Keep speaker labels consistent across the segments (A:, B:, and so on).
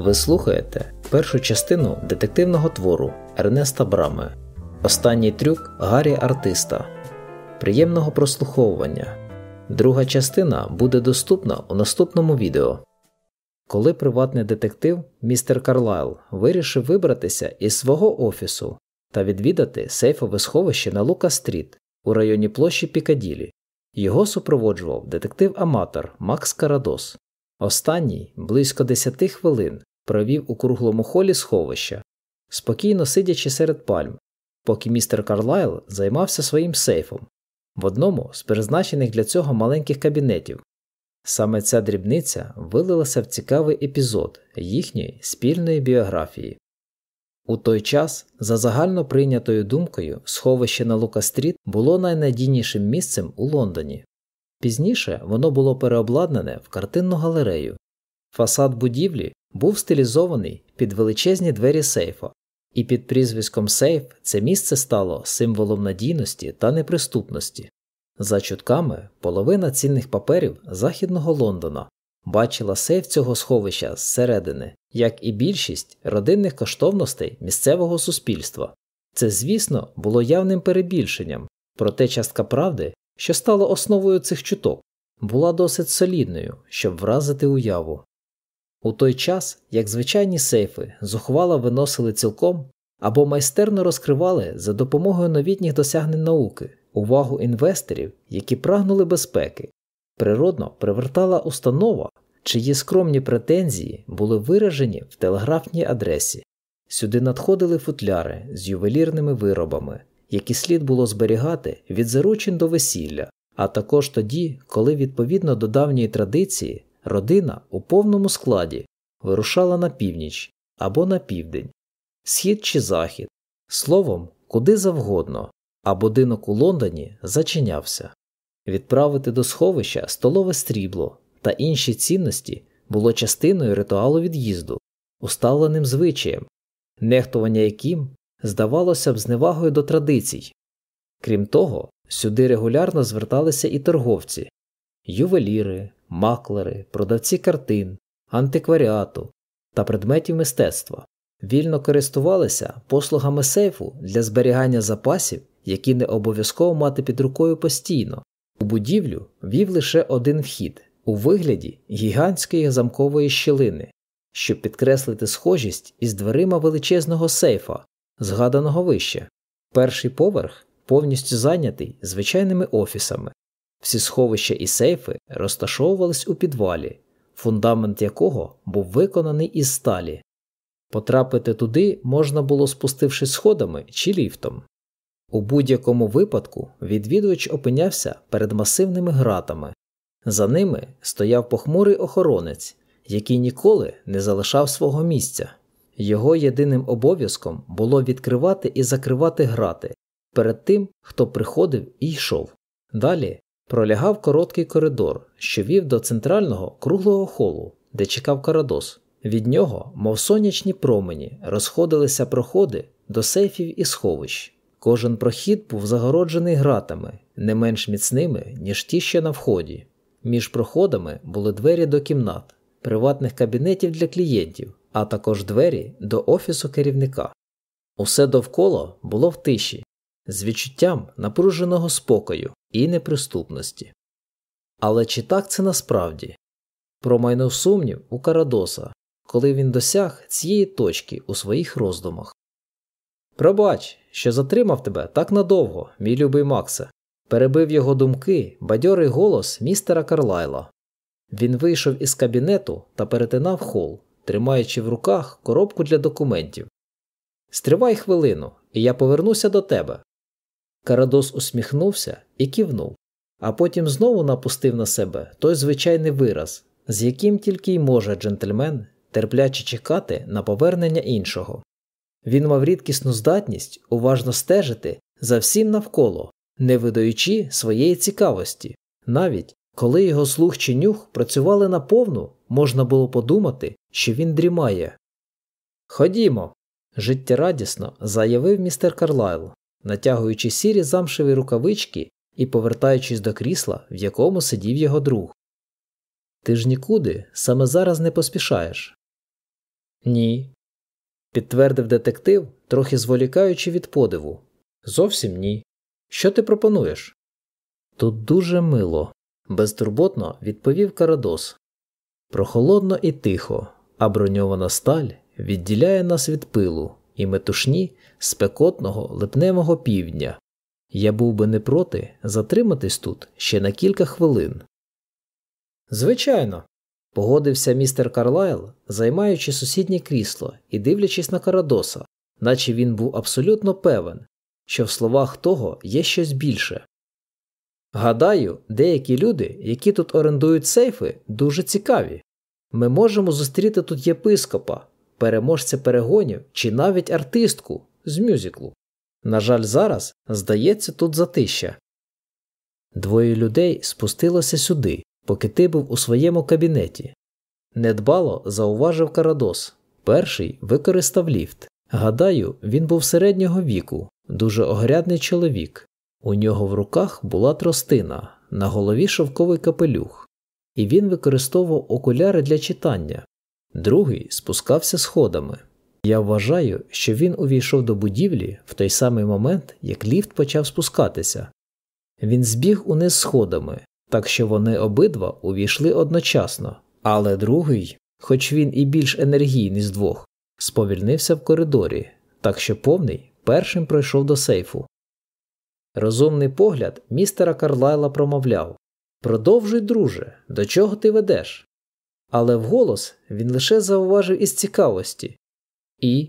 A: Ви слухаєте першу частину детективного твору Ернеста Брами. Останній трюк Гаррі Артиста. Приємного прослуховування. Друга частина буде доступна у наступному відео. Коли приватний детектив містер Карлайл вирішив вибратися із свого офісу та відвідати сейфове сховище на Лука Стріт у районі площі Пікаділі, його супроводжував детектив-аматор Макс Карадос. Останній близько 10 хвилин провів у круглому холі сховища, спокійно сидячи серед пальм, поки містер Карлайл займався своїм сейфом в одному з призначених для цього маленьких кабінетів. Саме ця дрібниця вилилася в цікавий епізод їхньої спільної біографії. У той час, за загально прийнятою думкою, сховище на Лука-стріт було найнадійнішим місцем у Лондоні. Пізніше воно було переобладнане в картинну галерею. Фасад будівлі був стилізований під величезні двері сейфа, і під прізвиськом Сейф це місце стало символом надійності та неприступності. За чутками, половина цінних паперів Західного Лондона бачила сейф цього сховища зсередини, як і більшість родинних коштовностей місцевого суспільства. Це, звісно, було явним перебільшенням, проте частка правди, що стала основою цих чуток, була досить солідною, щоб вразити уяву. У той час, як звичайні сейфи зухвало виносили цілком або майстерно розкривали за допомогою новітніх досягнень науки увагу інвесторів, які прагнули безпеки, природно привертала установа, чиї скромні претензії були виражені в телеграфній адресі. Сюди надходили футляри з ювелірними виробами, які слід було зберігати від заручин до весілля, а також тоді, коли відповідно до давньої традиції родина у повному складі вирушала на північ або на південь, схід чи захід, словом, куди завгодно, а будинок у Лондоні зачинявся. Відправити до сховища столове стрібло та інші цінності було частиною ритуалу від'їзду, усталеним звичаєм, нехтування яким здавалося б зневагою до традицій. Крім того, сюди регулярно зверталися і торговці, ювеліри, маклери, продавці картин, антикваріату та предметів мистецтва, вільно користувалися послугами сейфу для зберігання запасів, які не обов'язково мати під рукою постійно. У будівлю вів лише один вхід у вигляді гігантської замкової щілини, щоб підкреслити схожість із дверима величезного сейфа, згаданого вище. Перший поверх повністю зайнятий звичайними офісами. Всі сховища і сейфи розташовувались у підвалі, фундамент якого був виконаний із сталі. Потрапити туди можна було спустившись сходами чи ліфтом. У будь-якому випадку відвідувач опинявся перед масивними гратами, за ними стояв похмурий охоронець, який ніколи не залишав свого місця. Його єдиним обов'язком було відкривати і закривати грати перед тим, хто приходив і йшов. Далі пролягав короткий коридор, що вів до центрального круглого холу, де чекав Карадос. Від нього, мов сонячні промені, розходилися проходи до сейфів і сховищ. Кожен прохід був загороджений гратами, не менш міцними, ніж ті, що на вході. Між проходами були двері до кімнат, приватних кабінетів для клієнтів, а також двері до офісу керівника. Усе довкола було в тиші, з відчуттям напруженого спокою і неприступності. Але чи так це насправді? Промайнув сумнів у Карадоса, коли він досяг цієї точки у своїх роздумах. Пробач, що затримав тебе так надовго, мій любий Максе, перебив його думки бадьорий голос містера Карлайла. Він вийшов із кабінету та перетинав хол, тримаючи в руках коробку для документів. Стривай хвилину, і я повернуся до тебе. Карадос усміхнувся і кивнув, а потім знову напустив на себе той звичайний вираз, з яким тільки й може джентльмен терпляче чекати на повернення іншого. Він мав рідкісну здатність уважно стежити за всім навколо, не видаючи своєї цікавості, навіть коли його слух чи нюх працювали наповну, можна було подумати, що він дрімає. Ходімо, життєрадісно заявив містер Карлайл, натягуючи сірі замшеві рукавички і повертаючись до крісла, в якому сидів його друг. Ти ж нікуди саме зараз не поспішаєш. Ні. Підтвердив детектив, трохи зволікаючи від подиву. Зовсім ні. Що ти пропонуєш? Тут дуже мило, безтурботно відповів Карадос. Прохолодно і тихо, а броньована сталь відділяє нас від пилу і метушні спекотного липневого півдня. Я був би не проти затриматись тут ще на кілька хвилин. Звичайно, погодився містер Карлайл, займаючи сусіднє крісло і дивлячись на Карадоса, наче він був абсолютно певен, що в словах того є щось більше. Гадаю, деякі люди, які тут орендують сейфи, дуже цікаві. Ми можемо зустріти тут єпископа, переможця перегонів чи навіть артистку з мюзиклу. На жаль, зараз, здається, тут затища. Двоє людей спустилося сюди, поки ти був у своєму кабінеті. Недбало зауважив Карадос. Перший використав ліфт. Гадаю, він був середнього віку, дуже огрядний чоловік. У нього в руках була тростина, на голові шовковий капелюх, і він використовував окуляри для читання. Другий спускався сходами. Я вважаю, що він увійшов до будівлі в той самий момент, як ліфт почав спускатися. Він збіг униз сходами, так що вони обидва увійшли одночасно, але другий, хоч він і більш енергійний з двох, сповільнився в коридорі, так що повний першим пройшов до сейфу. Розумний погляд містера Карлайла промовляв Продовжуй, друже, до чого ти ведеш? Але вголос він лише зауважив із цікавості. І,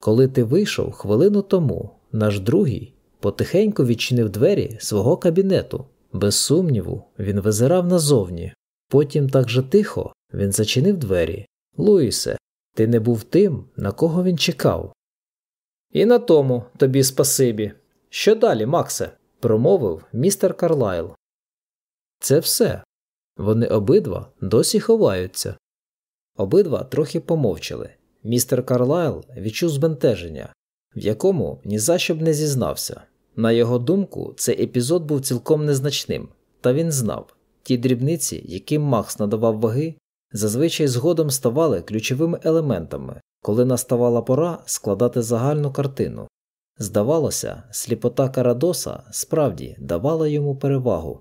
A: коли ти вийшов хвилину тому, наш другий потихеньку відчинив двері свого кабінету. Без сумніву, він визирав назовні. Потім так же тихо він зачинив двері. Луїсе, ти не був тим, на кого він чекав. І на тому тобі спасибі. Що далі, Максе? промовив містер Карлайл. Це все. Вони обидва досі ховаються. Обидва трохи помовчали. Містер Карлайл відчув збентеження, в якому ні за що б не зізнався. На його думку, цей епізод був цілком незначним, та він знав ті дрібниці, яким Макс надавав ваги, зазвичай згодом ставали ключовими елементами, коли наставала пора складати загальну картину. Здавалося, сліпота Карадоса справді давала йому перевагу.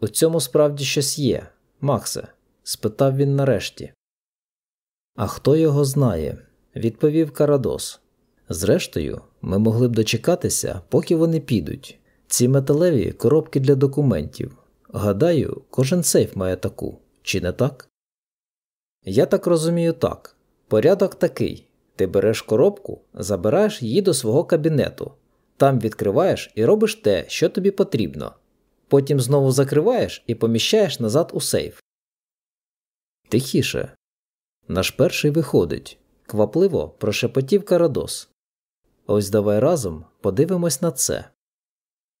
A: У цьому справді щось є, Максе? спитав він нарешті. А хто його знає? відповів Карадос. Зрештою, ми могли б дочекатися, поки вони підуть. Ці металеві коробки для документів. Гадаю, кожен сейф має таку, чи не так? Я так розумію так. Порядок такий ти береш коробку, забираєш її до свого кабінету, там відкриваєш і робиш те, що тобі потрібно. Потім знову закриваєш і поміщаєш назад у сейф. Тихіше. Наш перший виходить. Квапливо прошепотів Карадос. Ось давай разом подивимось на це.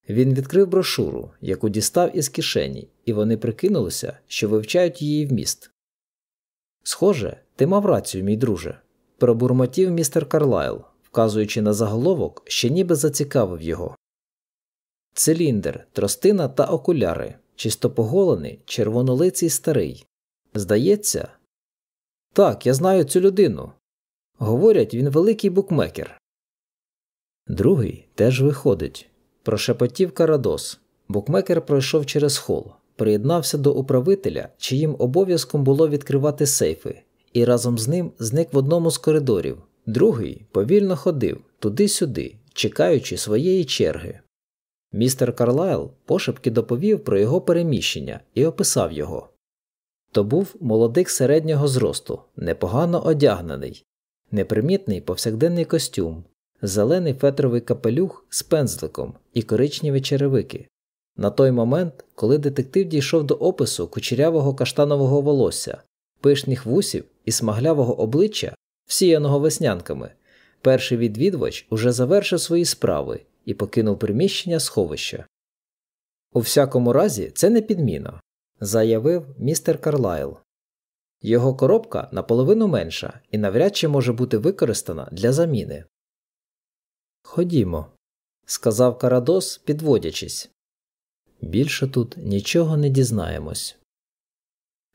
A: Він відкрив брошуру, яку дістав із кишені, і вони прикинулися, що вивчають її вміст. Схоже, ти мав рацію, мій друже, пробурмотів містер Карлайл, вказуючи на заголовок, що ніби зацікавив його. Циліндр, тростина та окуляри, чистопоголений, червонолиций старий. Здається, так, я знаю цю людину. Говорять, він великий букмекер. Другий теж виходить. Прошепотів Карадос. Букмекер пройшов через хол, приєднався до управителя, чиїм обов'язком було відкривати сейфи, і разом з ним зник в одному з коридорів. Другий повільно ходив туди-сюди, чекаючи своєї черги. Містер Карлайл пошепки доповів про його переміщення і описав його. То був молодик середнього зросту, непогано одягнений, непримітний повсякденний костюм, зелений фетровий капелюх з пензликом і коричневі черевики. На той момент, коли детектив дійшов до опису кучерявого каштанового волосся, пишних вусів і смаглявого обличчя, всіяного веснянками, перший відвідувач уже завершив свої справи і покинув приміщення сховища. У всякому разі, це не підміна, заявив містер Карлайл. Його коробка наполовину менша і навряд чи може бути використана для заміни. Ходімо, сказав Карадос, підводячись. Більше тут нічого не дізнаємось.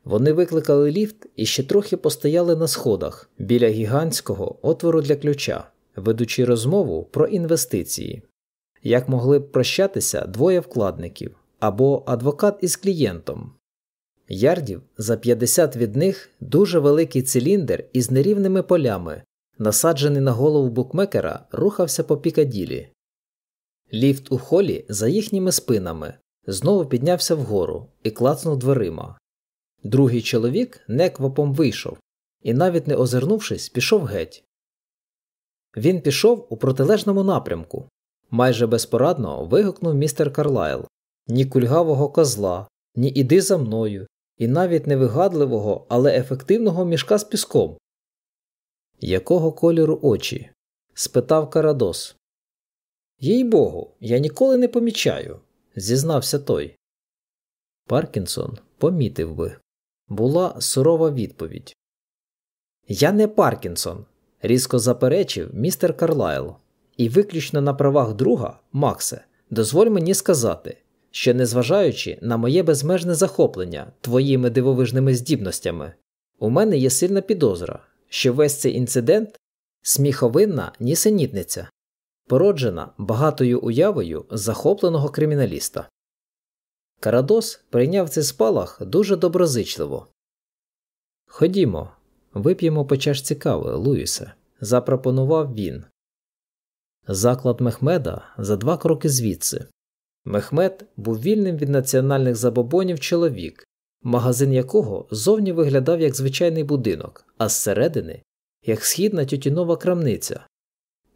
A: Вони викликали ліфт і ще трохи постояли на сходах біля гігантського отвору для ключа, ведучи розмову про інвестиції, як могли б прощатися двоє вкладників або адвокат із клієнтом. Ярдів за 50 від них дуже великий циліндр із нерівними полями, насаджений на голову букмекера, рухався по пікаділі. Ліфт у холі за їхніми спинами знову піднявся вгору і клацнув дверима. Другий чоловік неквапом вийшов і, навіть не озирнувшись, пішов геть. Він пішов у протилежному напрямку. Майже безпорадно вигукнув містер Карлайл ні кульгавого козла, ні іди за мною, і навіть невигадливого, але ефективного мішка з піском. Якого кольору очі? спитав Карадос. Їй богу, я ніколи не помічаю, зізнався той. Паркінсон помітив би. Була сурова відповідь. Я не Паркінсон, різко заперечив містер Карлайл. І виключно на правах друга, Максе, дозволь мені сказати, що, незважаючи на моє безмежне захоплення твоїми дивовижними здібностями, у мене є сильна підозра, що весь цей інцидент сміховинна нісенітниця, породжена багатою уявою захопленого криміналіста. Карадос прийняв цей спалах дуже доброзичливо. Ходімо, вип'ємо по чашці кави, Луїсе, запропонував він. Заклад Мехмеда за два кроки звідси. Мехмед був вільним від національних забобонів чоловік, магазин якого зовні виглядав як звичайний будинок, а зсередини як східна тютюнова крамниця.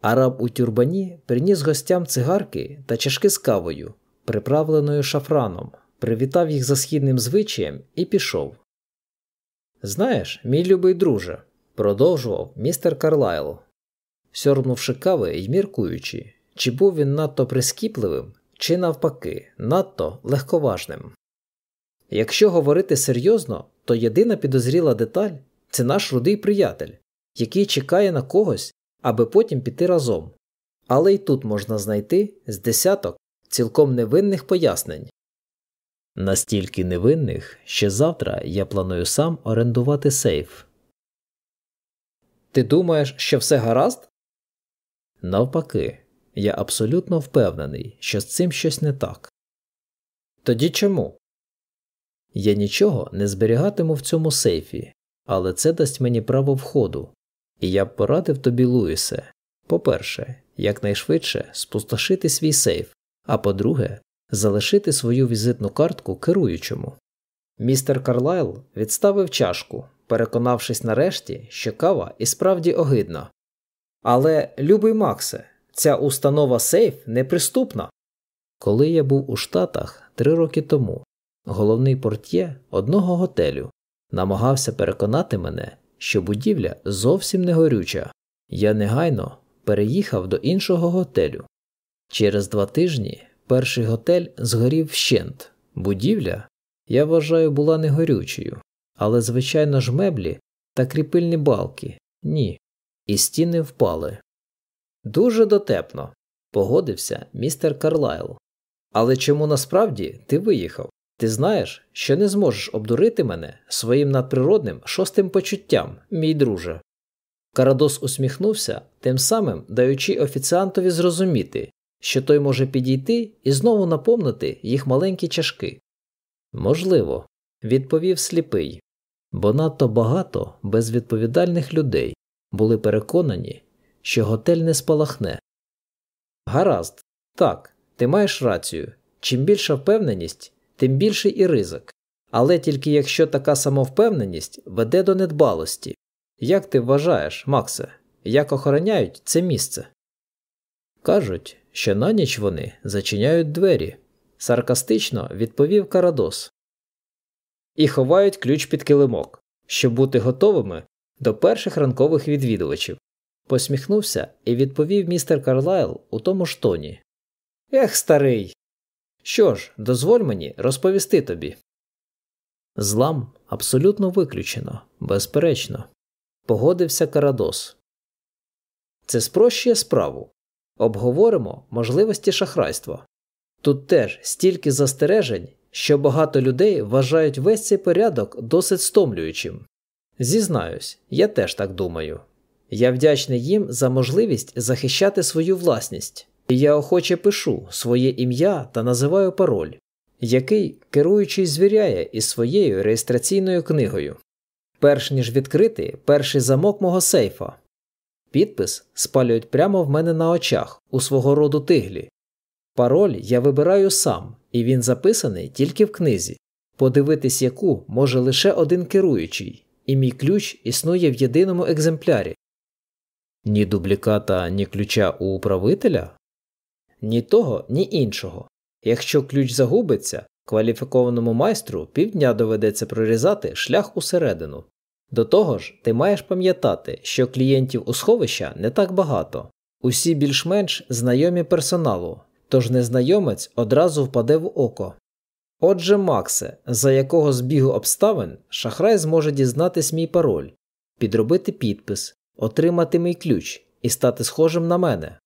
A: Араб у тюрбані приніс гостям цигарки та чашки з кавою, приправленою шафраном, привітав їх за східним звичаєм і пішов. Знаєш, мій любий друже, продовжував містер Карлайл, сьорбнувши кави й міркуючи, чи був він надто прискіпливим, чи навпаки, надто легковажним. Якщо говорити серйозно, то єдина підозріла деталь це наш рудий приятель, який чекає на когось, аби потім піти разом. Але й тут можна знайти з десяток цілком невинних пояснень. Настільки невинних, що завтра я планую сам орендувати сейф. Ти думаєш, що все гаразд? Навпаки, я абсолютно впевнений, що з цим щось не так. Тоді чому? Я нічого не зберігатиму в цьому сейфі, але це дасть мені право входу, і я б порадив тобі, Луїсе, по-перше, якнайшвидше спустошити свій сейф, а по-друге, залишити свою візитну картку керуючому. Містер Карлайл відставив чашку, переконавшись нарешті, що кава і справді огидна. Але, любий Максе, ця установа сейф неприступна. Коли я був у Штатах три роки тому, головний портє одного готелю намагався переконати мене, що будівля зовсім не горюча. Я негайно переїхав до іншого готелю. Через два тижні перший готель згорів вщент. Будівля, я вважаю, була не горючою, але, звичайно ж, меблі та кріпильні балки ні, і стіни впали. Дуже дотепно, погодився містер Карлайл. Але чому насправді ти виїхав? Ти знаєш, що не зможеш обдурити мене своїм надприродним шостим почуттям, мій друже. Карадос усміхнувся, тим самим даючи офіціантові зрозуміти, що той може підійти і знову наповнити їх маленькі чашки. Можливо, відповів сліпий, бо надто багато безвідповідальних людей були переконані, що готель не спалахне. Гаразд, так, ти маєш рацію. Чим більша впевненість, тим більший і ризик. Але тільки якщо така самовпевненість веде до недбалості. Як ти вважаєш, Максе, як охороняють це місце? Кажуть, що на ніч вони зачиняють двері, саркастично відповів Карадос. І ховають ключ під килимок, щоб бути готовими до перших ранкових відвідувачів. Посміхнувся і відповів містер Карлайл у тому ж тоні. Ех, старий. Що ж, дозволь мені розповісти тобі. Злам абсолютно виключено, безперечно, погодився Карадос. Це спрощує справу. Обговоримо можливості шахрайства. Тут теж стільки застережень, що багато людей вважають весь цей порядок досить стомлюючим. Зізнаюсь, я теж так думаю. Я вдячний їм за можливість захищати свою власність, і я охоче пишу своє ім'я та називаю пароль, який керуючий звіряє із своєю реєстраційною книгою. Перш ніж відкрити перший замок мого сейфа. Підпис спалюють прямо в мене на очах у свого роду тиглі. Пароль я вибираю сам, і він записаний тільки в книзі, подивитись яку може лише один керуючий, і мій ключ існує в єдиному екземплярі. Ні дубліката, ні ключа у управителя? Ні того, ні іншого. Якщо ключ загубиться, кваліфікованому майстру півдня доведеться прорізати шлях усередину. До того ж, ти маєш пам'ятати, що клієнтів у сховища не так багато, усі більш-менш знайомі персоналу, тож незнайомець одразу впаде в око. Отже, Максе, за якого збігу обставин шахрай зможе дізнатись мій пароль, підробити підпис, отримати мій ключ і стати схожим на мене.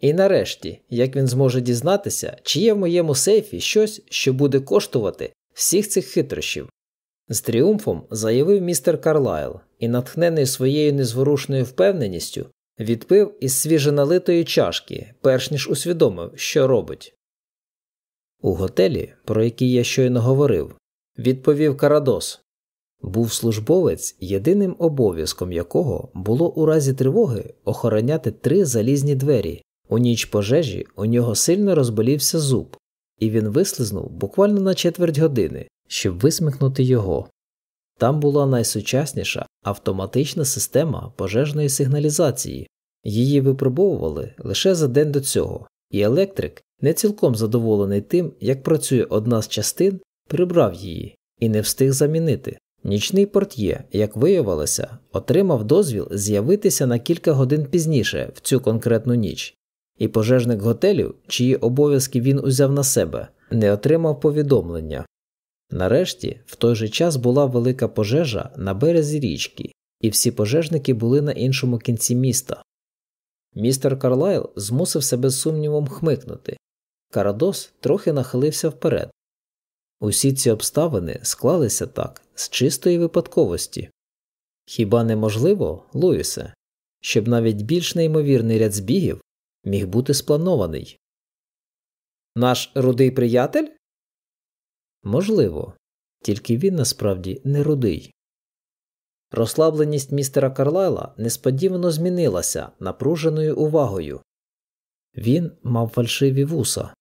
A: І нарешті, як він зможе дізнатися, чи є в моєму сейфі щось, що буде коштувати всіх цих хитрощів. З тріумфом заявив містер Карлайл і, натхнений своєю незворушною впевненістю, відпив із свіженалитої чашки, перш ніж усвідомив, що робить. У готелі, про який я щойно говорив, відповів Карадос. Був службовець, єдиним обов'язком якого було у разі тривоги охороняти три залізні двері. У ніч пожежі у нього сильно розболівся зуб, і він вислизнув буквально на четверть години, щоб висмикнути його. Там була найсучасніша автоматична система пожежної сигналізації, її випробовували лише за день до цього, і електрик, не цілком задоволений тим, як працює одна з частин, прибрав її і не встиг замінити. Нічний портьє, як виявилося, отримав дозвіл з'явитися на кілька годин пізніше в цю конкретну ніч, і пожежник готелю, чиї обов'язки він узяв на себе, не отримав повідомлення. Нарешті, в той же час була велика пожежа на березі річки, і всі пожежники були на іншому кінці міста. Містер Карлайл змусив себе сумнівом хмикнути. Карадос трохи нахилився вперед. Усі ці обставини склалися так з чистої випадковості. Хіба неможливо, Луїсе, щоб навіть більш неймовірний ряд збігів міг бути спланований? Наш рудий приятель? Можливо, тільки він насправді не рудий. Розслабленість містера Карлайла несподівано змінилася напруженою увагою. Він мав фальшиві вуса.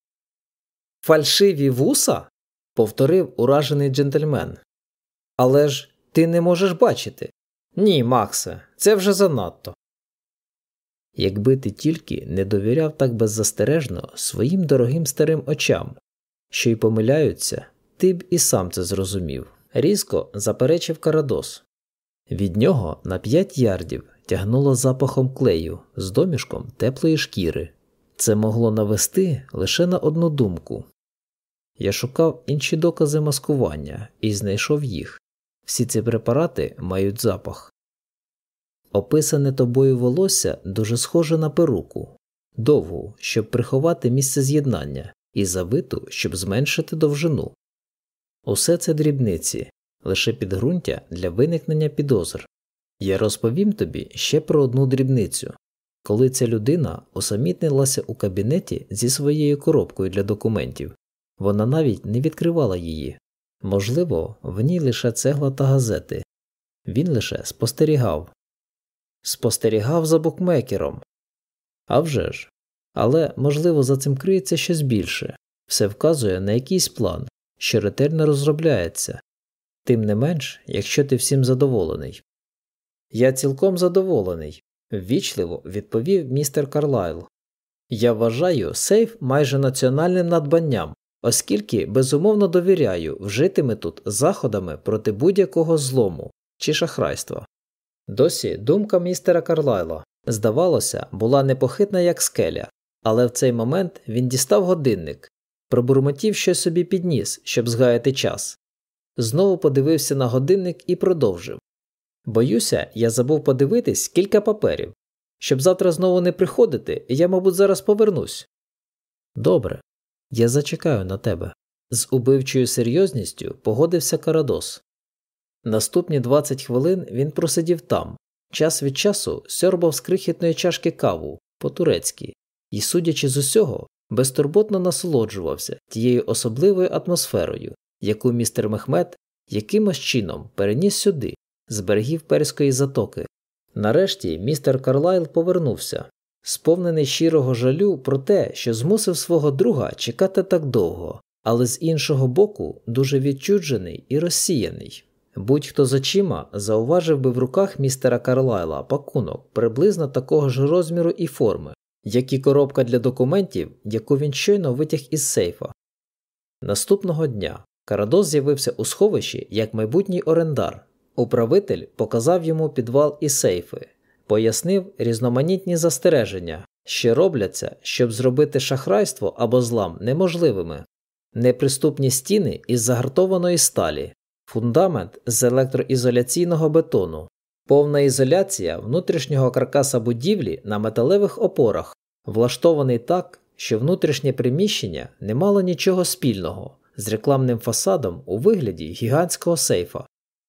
A: Фальшиві вуса? повторив уражений джентльмен. Але ж ти не можеш бачити. Ні, Максе, це вже занадто. Якби ти тільки не довіряв так беззастережно своїм дорогим старим очам, що й помиляються, ти б і сам це зрозумів. Різко заперечив Карадос. Від нього на п'ять ярдів тягнуло запахом клею з домішком теплої шкіри. Це могло навести лише на одну думку. Я шукав інші докази маскування і знайшов їх. Всі ці препарати мають запах. Описане тобою волосся дуже схоже на перуку, довгу, щоб приховати місце з'єднання, і завиту, щоб зменшити довжину. Усе це дрібниці, лише підґрунтя для виникнення підозр. Я розповім тобі ще про одну дрібницю коли ця людина усамітнилася у кабінеті зі своєю коробкою для документів, вона навіть не відкривала її. Можливо, в ній лише цегла та газети. Він лише спостерігав. Спостерігав за букмекером. А вже ж. Але, можливо, за цим криється щось більше все вказує на якийсь план, що ретельно розробляється, тим не менш, якщо ти всім задоволений. Я цілком задоволений, ввічливо відповів містер Карлайл. Я вважаю сейф майже національним надбанням, оскільки безумовно довіряю вжитими тут заходами проти будь-якого злому чи шахрайства. Досі думка містера Карлайла, здавалося, була непохитна, як скеля, але в цей момент він дістав годинник, пробурмотів щось собі підніс, щоб згаяти час. Знову подивився на годинник і продовжив Боюся, я забув подивитись кілька паперів. Щоб завтра знову не приходити, я, мабуть, зараз повернусь. Добре, я зачекаю на тебе. З убивчою серйозністю погодився Карадос. Наступні 20 хвилин він просидів там, час від часу сьорбав з крихітної чашки каву по турецьки і, судячи з усього, безтурботно насолоджувався тією особливою атмосферою, яку містер Мехмед якимось чином переніс сюди, з берегів Перської затоки. Нарешті містер Карлайл повернувся, сповнений щирого жалю про те, що змусив свого друга чекати так довго, але з іншого боку дуже відчуджений і розсіяний. Будь-хто з очима зауважив би в руках містера Карлайла пакунок приблизно такого ж розміру і форми, як і коробка для документів, яку він щойно витяг із сейфа. Наступного дня Карадос з'явився у сховищі як майбутній орендар. Управитель показав йому підвал і сейфи, пояснив різноманітні застереження, що робляться, щоб зробити шахрайство або злам неможливими, неприступні стіни із загартованої сталі, фундамент з електроізоляційного бетону, повна ізоляція внутрішнього каркаса будівлі на металевих опорах, влаштований так, що внутрішнє приміщення не мало нічого спільного з рекламним фасадом у вигляді гігантського сейфа.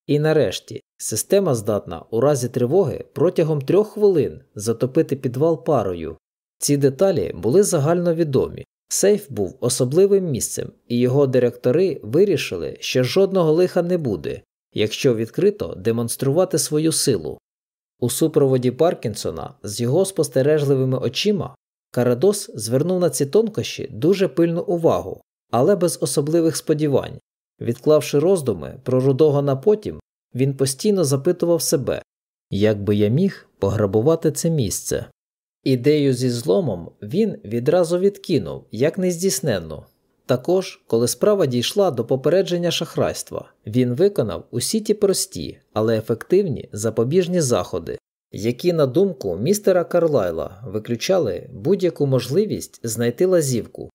A: І нарешті система здатна у разі тривоги протягом трьох хвилин затопити підвал парою. Ці деталі були загальновідомі. Сейф був особливим місцем, і його директори вирішили, що жодного лиха не буде, якщо відкрито демонструвати свою силу. У супроводі Паркінсона з його спостережливими очима Карадос звернув на ці тонкощі дуже пильну увагу, але без особливих сподівань. Відклавши роздуми про рудого на потім, він постійно запитував себе, як би я міг пограбувати це місце. Ідею зі зломом він відразу відкинув як нездійсненну. Також, коли справа дійшла до попередження шахрайства, він виконав усі ті прості, але ефективні запобіжні заходи, які, на думку містера Карлайла, виключали будь-яку можливість знайти лазівку.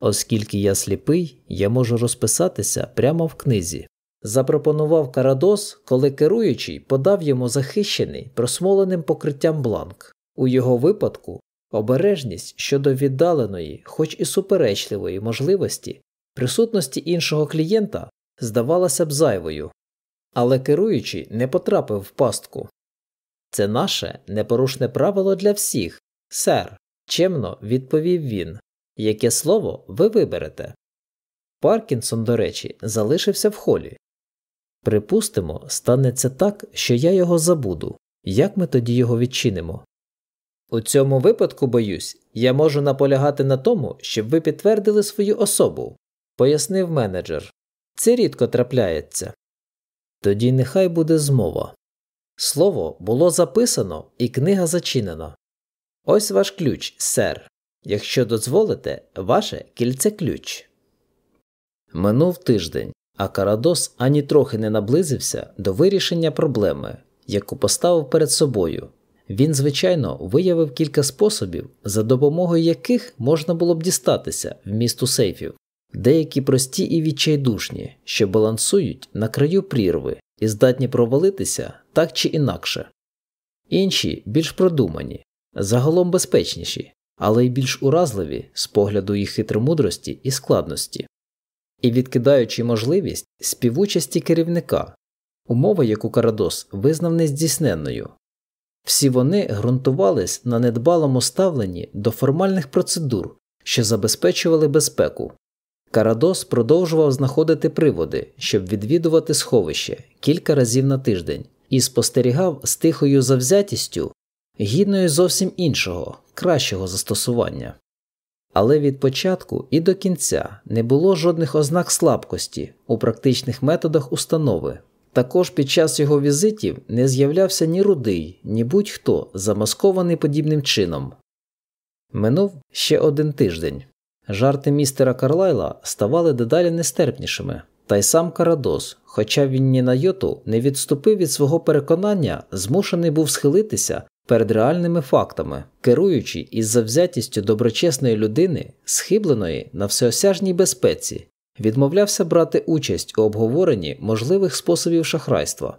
A: Оскільки я сліпий, я можу розписатися прямо в книзі. Запропонував Карадос, коли керуючий подав йому захищений просмоленим покриттям бланк. У його випадку обережність щодо віддаленої, хоч і суперечливої можливості присутності іншого клієнта здавалася б зайвою, але керуючий не потрапив в пастку. Це наше непорушне правило для всіх, сер, чемно відповів він. Яке слово ви виберете? Паркінсон, до речі, залишився в холі. Припустимо, станеться так, що я його забуду. Як ми тоді його відчинимо? У цьому випадку, боюсь, я можу наполягати на тому, щоб ви підтвердили свою особу, пояснив менеджер. Це рідко трапляється. Тоді нехай буде змова. Слово було записано, і книга зачинена. Ось ваш ключ, сер. Якщо дозволите, ваше кільце ключ. Минув тиждень, а Карадос ані трохи не наблизився до вирішення проблеми, яку поставив перед собою. Він, звичайно, виявив кілька способів, за допомогою яких можна було б дістатися в місту сейфів, деякі прості і відчайдушні, що балансують на краю прірви і здатні провалитися так чи інакше, інші більш продумані, загалом безпечніші, але й більш уразливі з погляду їх хитромудрості і складності, і відкидаючи можливість співучасті керівника, умова, яку Карадос визнав нездійсненною. Всі вони ґрунтувались на недбалому ставленні до формальних процедур, що забезпечували безпеку. Карадос продовжував знаходити приводи, щоб відвідувати сховище кілька разів на тиждень, і спостерігав з тихою завзятістю, гідною зовсім іншого, кращого застосування. Але від початку і до кінця не було жодних ознак слабкості у практичних методах установи. Також під час його візитів не з'являвся ні рудий, ні будь-хто замаскований подібним чином. Минув ще один тиждень. Жарти містера Карлайла ставали дедалі нестерпнішими, та й сам Карадос, хоча він ні на йоту не відступив від свого переконання, змушений був схилитися перед реальними фактами, керуючи із завзятістю доброчесної людини, схибленої на всеосяжній безпеці, відмовлявся брати участь у обговоренні можливих способів шахрайства.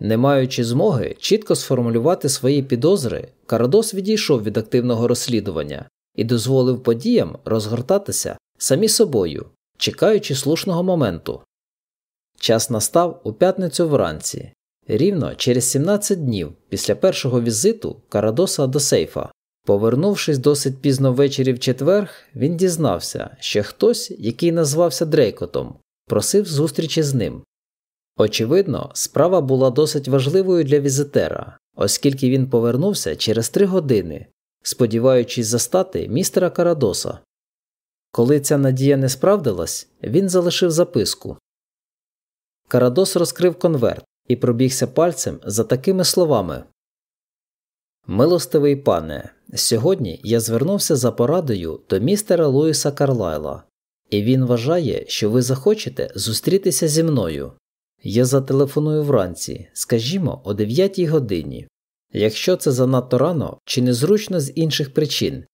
A: Не маючи змоги чітко сформулювати свої підозри, Карадос відійшов від активного розслідування і дозволив подіям розгортатися самі собою, чекаючи слушного моменту. Час настав у п'ятницю вранці, рівно через 17 днів після першого візиту Карадоса до сейфа. Повернувшись досить пізно ввечері в четвер, він дізнався, що хтось, який назвався Дрейкотом, просив зустрічі з ним. Очевидно, справа була досить важливою для візитера, оскільки він повернувся через три години, сподіваючись застати містера Карадоса. Коли ця надія не справдилась, він залишив записку. Карадос розкрив конверт і пробігся пальцем за такими словами Милостивий пане, сьогодні я звернувся за порадою до містера Луїса Карлайла, і він вважає, що ви захочете зустрітися зі мною. Я зателефоную вранці, скажімо, о 9 годині. Якщо це занадто рано чи незручно з інших причин,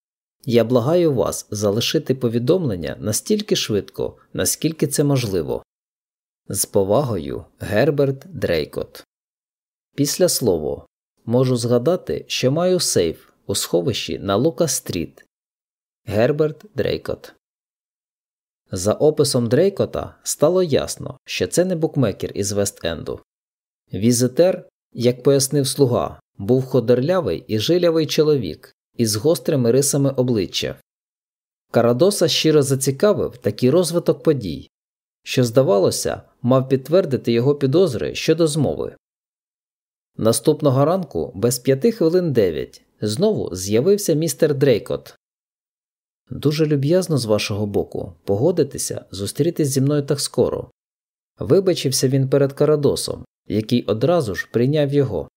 A: я благаю вас залишити повідомлення настільки швидко, наскільки це можливо. З повагою Герберт Дрейкот. Післяслово можу згадати, що маю сейф у сховищі на Лука Стріт. Герберт Дрейкот. За описом Дрейкота стало ясно, що це не букмекер із Вест-Енду. Візитер, як пояснив слуга, був худорлявий і жилявий чоловік із гострими рисами обличчя. Карадоса щиро зацікавив такий розвиток подій, що, здавалося, мав підтвердити його підозри щодо змови. Наступного ранку, без п'яти хвилин дев'ять, знову з'явився містер Дрейкот. Дуже люб'язно з вашого боку погодитися зустрітись зі мною так скоро. Вибачився він перед Карадосом, який одразу ж прийняв його.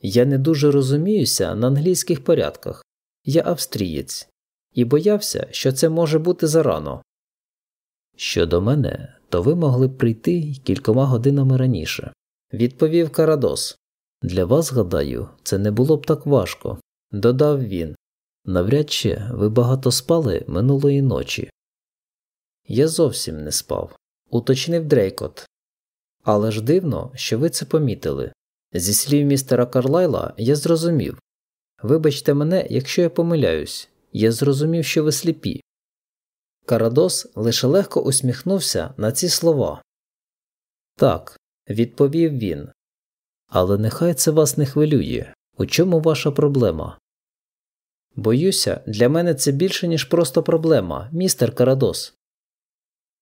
A: Я не дуже розуміюся на англійських порядках, я австрієць, і боявся, що це може бути зарано. Щодо мене, то ви могли б прийти кількома годинами раніше, відповів Карадос. Для вас, гадаю, це не було б так важко, додав він. Навряд чи ви багато спали минулої ночі. Я зовсім не спав, уточнив Дрейкот. Але ж дивно, що ви це помітили. Зі слів містера Карлайла я зрозумів. Вибачте мене, якщо я помиляюсь, я зрозумів, що ви сліпі. Карадос лише легко усміхнувся на ці слова. Так, відповів він. Але нехай це вас не хвилює. У чому ваша проблема? Боюся, для мене це більше, ніж просто проблема, містер Карадос.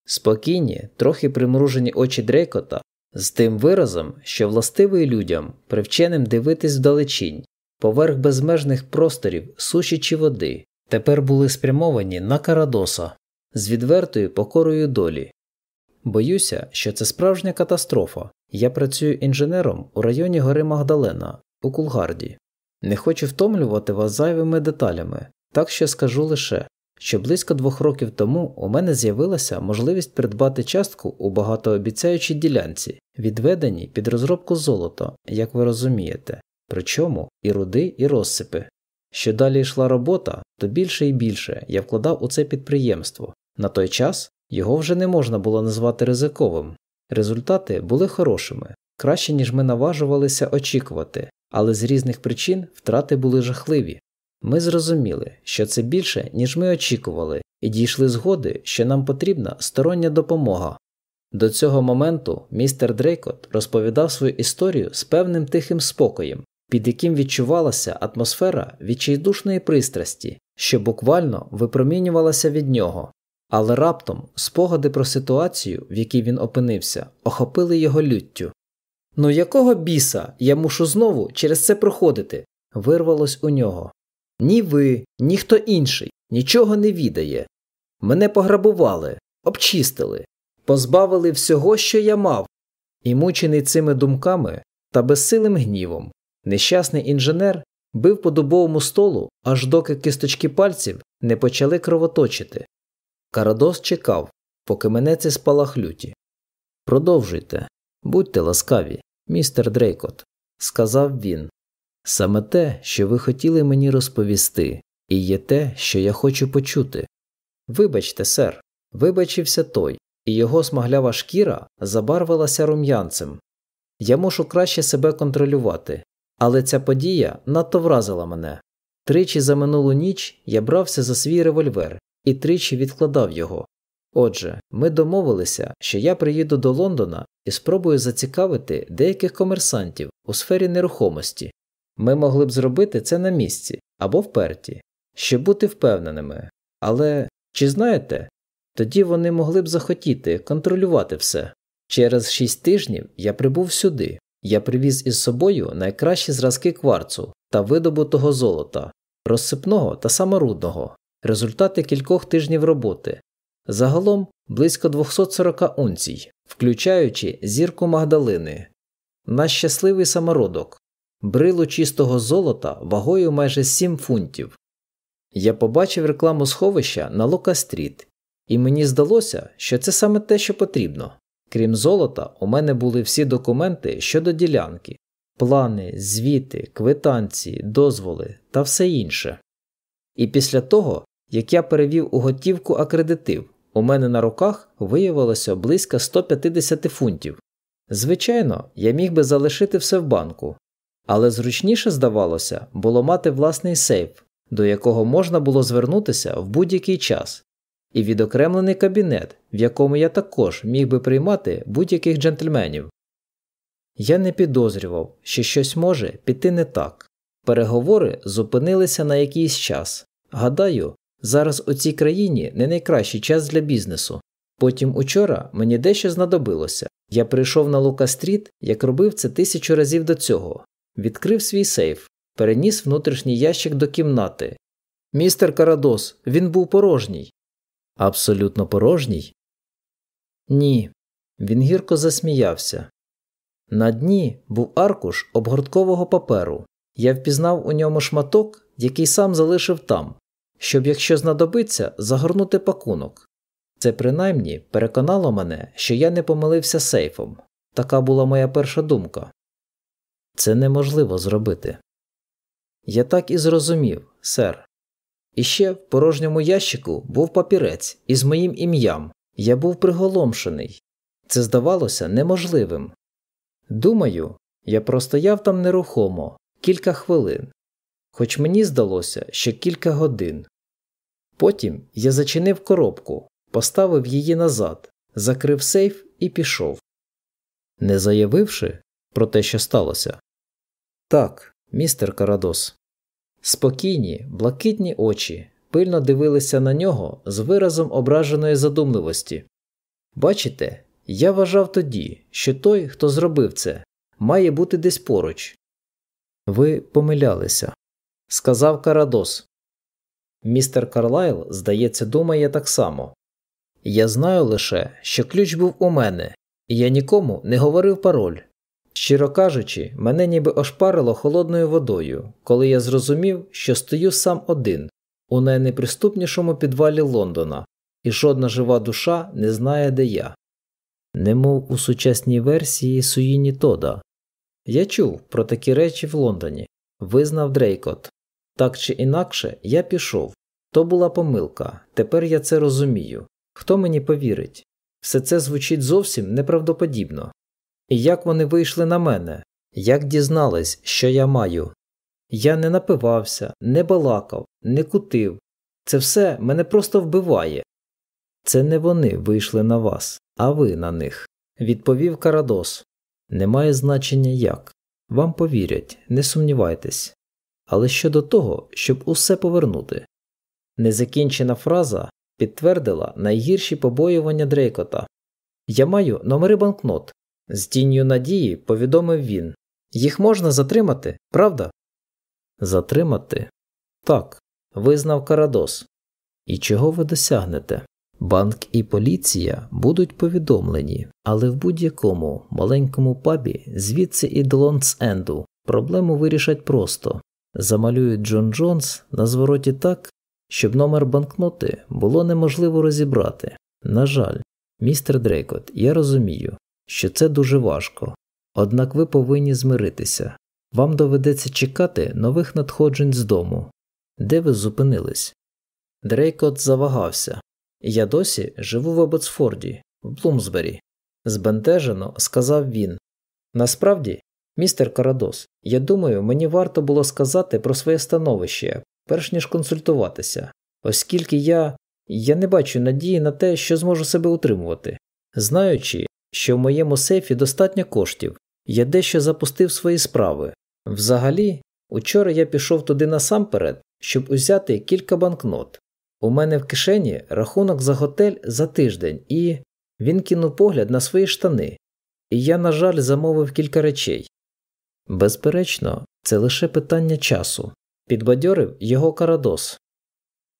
A: Спокійні, трохи примружені очі Дрейкота з тим виразом, що властивий людям, привченим дивитись вдалечінь, поверх безмежних просторів суші чи води, тепер були спрямовані на Карадоса з відвертою покорою долі. Боюся, що це справжня катастрофа. Я працюю інженером у районі гори Магдалена у Кулгарді. Не хочу втомлювати вас зайвими деталями, так що скажу лише, що близько двох років тому у мене з'явилася можливість придбати частку у багатообіцяючій ділянці, відведеній під розробку золота, як ви розумієте, причому і руди, і розсипи. Що далі йшла робота, то більше і більше я вкладав у це підприємство. На той час його вже не можна було назвати ризиковим. Результати були хорошими, краще, ніж ми наважувалися очікувати, але з різних причин втрати були жахливі. Ми зрозуміли, що це більше, ніж ми очікували, і дійшли згоди, що нам потрібна стороння допомога. До цього моменту містер Дрейкот розповідав свою історію з певним тихим спокоєм, під яким відчувалася атмосфера відчайдушної пристрасті, що буквально випромінювалася від нього. Але раптом спогади про ситуацію, в якій він опинився, охопили його люттю. Ну якого біса я мушу знову через це проходити? вирвалось у нього. Ні ви, ні хто інший нічого не відає. Мене пограбували, обчистили, позбавили всього, що я мав, і, мучений цими думками та безсилим гнівом, нещасний інженер бив по дубовому столу, аж доки кісточки пальців не почали кровоточити. Карадос чекав, поки мине цей спалах люті. Продовжуйте, будьте ласкаві, містер Дрейкот, сказав він. Саме те, що ви хотіли мені розповісти, і є те, що я хочу почути. Вибачте, сер, вибачився той, і його смаглява шкіра забарвилася рум'янцем. Я мушу краще себе контролювати, але ця подія надто вразила мене. Тричі за минулу ніч я брався за свій револьвер і тричі відкладав його. Отже, ми домовилися, що я приїду до Лондона і спробую зацікавити деяких комерсантів у сфері нерухомості. Ми могли б зробити це на місці або вперті, щоб бути впевненими. Але чи знаєте, тоді вони могли б захотіти контролювати все. Через шість тижнів я прибув сюди. Я привіз із собою найкращі зразки кварцу та видобутого золота, розсипного та саморудного, результати кількох тижнів роботи, загалом близько 240 унцій, включаючи зірку Магдалини, наш щасливий самородок, брило чистого золота вагою майже 7 фунтів. Я побачив рекламу сховища на Лока-стріт, і мені здалося, що це саме те, що потрібно. Крім золота, у мене були всі документи щодо ділянки, плани, звіти, квитанції, дозволи та все інше. І після того, як я перевів у готівку акредитив, у мене на руках виявилося близько 150 фунтів. Звичайно, я міг би залишити все в банку, але зручніше, здавалося, було мати власний сейф, до якого можна було звернутися в будь-який час, і відокремлений кабінет, в якому я також міг би приймати будь-яких джентльменів. Я не підозрював, що щось може піти не так. Переговори зупинилися на якийсь час. Гадаю, зараз у цій країні не найкращий час для бізнесу. Потім учора мені дещо знадобилося. Я прийшов на Лука Стріт, як робив це тисячу разів до цього, відкрив свій сейф, переніс внутрішній ящик до кімнати. Містер Карадос, він був порожній. Абсолютно порожній? Ні. Він гірко засміявся. На дні був аркуш обгорткового паперу. Я впізнав у ньому шматок, який сам залишив там, щоб, якщо знадобиться, загорнути пакунок. Це принаймні переконало мене, що я не помилився сейфом. Така була моя перша думка. Це неможливо зробити. Я так і зрозумів, сер. І ще в порожньому ящику був папірець із моїм ім'ям. Я був приголомшений. Це здавалося неможливим. Думаю, я простояв там нерухомо кілька хвилин, хоч мені здалося, що кілька годин. Потім я зачинив коробку, поставив її назад, закрив сейф і пішов. Не заявивши про те, що сталося. Так, містер Карадос. Спокійні, блакитні очі пильно дивилися на нього з виразом ображеної задумливості. Бачите, я вважав тоді, що той, хто зробив це, має бути десь поруч. Ви помилялися, сказав Карадос. Містер Карлайл, здається, думає так само. Я знаю лише, що ключ був у мене, і я нікому не говорив пароль. Щиро кажучи, мене ніби ошпарило холодною водою, коли я зрозумів, що стою сам один у найнеприступнішому підвалі Лондона, і жодна жива душа не знає, де я. Немов у сучасній версії Суїні Тода. Я чув про такі речі в Лондоні, визнав Дрейкот. Так чи інакше, я пішов. То була помилка, тепер я це розумію. Хто мені повірить? Все це звучить зовсім неправдоподібно. І як вони вийшли на мене, як дізнались, що я маю. Я не напивався, не балакав, не кутив. Це все мене просто вбиває. Це не вони вийшли на вас, а ви на них, відповів Карадос. Немає значення як. Вам повірять, не сумнівайтесь. Але щодо того, щоб усе повернути. Незакінчена фраза підтвердила найгірші побоювання Дрейкота. Я маю номери банкнот, з тінню надії повідомив він. Їх можна затримати, правда? Затримати? Так, визнав Карадос. І чого ви досягнете? Банк і поліція будуть повідомлені, але в будь-якому маленькому пабі звідси і до Лендс-Енду проблему вирішать просто замалюють Джон Джонс на звороті так, щоб номер банкноти було неможливо розібрати. На жаль, містер Дрейкот, я розумію, що це дуже важко, однак ви повинні змиритися. Вам доведеться чекати нових надходжень з дому. Де ви зупинились? Дрейкот завагався. Я досі живу в Абботсфорді, в Блумсбері. Збентежено сказав він. Насправді, містер Карадос, я думаю, мені варто було сказати про своє становище, перш ніж консультуватися, оскільки я я не бачу надії на те, що зможу себе утримувати. Знаючи, що в моєму сейфі достатньо коштів, я дещо запустив свої справи. Взагалі, учора я пішов туди насамперед, щоб узяти кілька банкнот. У мене в кишені рахунок за готель за тиждень, і він кинув погляд на свої штани, і я, на жаль, замовив кілька речей. Безперечно, це лише питання часу, підбадьорив його Карадос.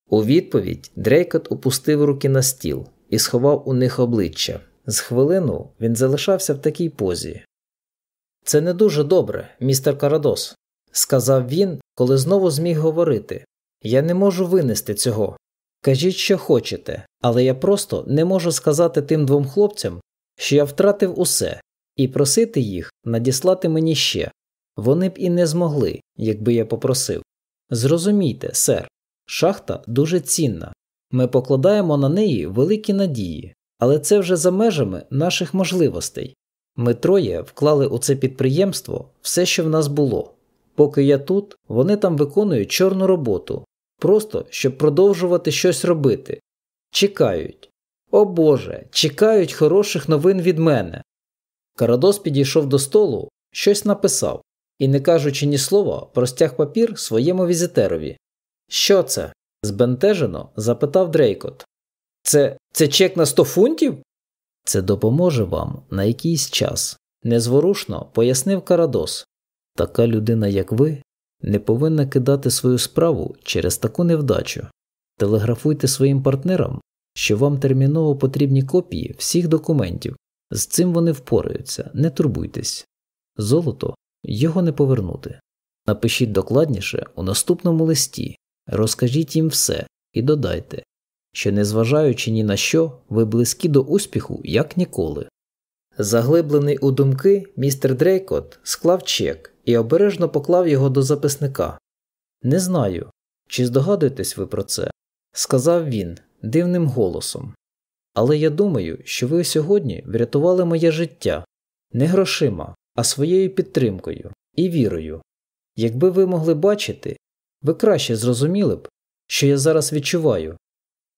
A: У відповідь Дрейкот опустив руки на стіл і сховав у них обличчя. З хвилину він залишався в такій позі. Це не дуже добре, містер Карадос, сказав він, коли знову зміг говорити. Я не можу винести цього. Кажіть, що хочете, але я просто не можу сказати тим двом хлопцям, що я втратив усе, і просити їх надіслати мені ще. Вони б і не змогли, якби я попросив. Зрозумійте, сер, шахта дуже цінна. Ми покладаємо на неї великі надії, але це вже за межами наших можливостей. Ми троє вклали у це підприємство все, що в нас було. Поки я тут, вони там виконують чорну роботу, просто щоб продовжувати щось робити. Чекають. О Боже, чекають хороших новин від мене. Карадос підійшов до столу, щось написав і, не кажучи ні слова, простяг папір своєму візитерові. Що це? збентежено запитав Дрейкот. Це це чек на сто фунтів? Це допоможе вам на якийсь час, незворушно пояснив Карадос. Така людина, як ви, не повинна кидати свою справу через таку невдачу. Телеграфуйте своїм партнерам, що вам терміново потрібні копії всіх документів. З цим вони впораються, не турбуйтесь. Золото його не повернути. Напишіть докладніше у наступному листі, розкажіть їм все і додайте, що, незважаючи ні на що, ви близькі до успіху, як ніколи. Заглиблений у думки, містер Дрейкот склав чек і обережно поклав його до записника. Не знаю, чи здогадуєтесь ви про це, сказав він дивним голосом. Але я думаю, що ви сьогодні врятували моє життя не грошима, а своєю підтримкою і вірою. Якби ви могли бачити, ви краще зрозуміли б, що я зараз відчуваю.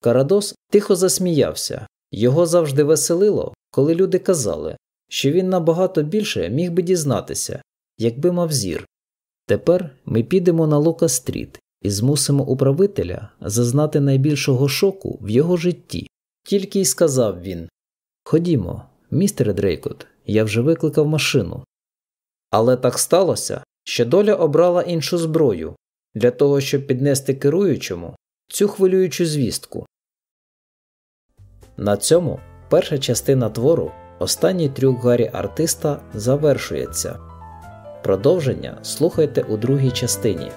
A: Карадос тихо засміявся, його завжди веселило, коли люди казали, що він набагато більше міг би дізнатися, якби мав зір. Тепер ми підемо на Лока Стріт і змусимо управителя зазнати найбільшого шоку в його житті. Тільки й сказав він Ходімо, містер Дрейкот, я вже викликав машину. Але так сталося, що доля обрала іншу зброю для того, щоб піднести керуючому цю хвилюючу звістку. На цьому перша частина твору Останній трюк Гаррі артиста завершується. Продовження слухайте у другій частині.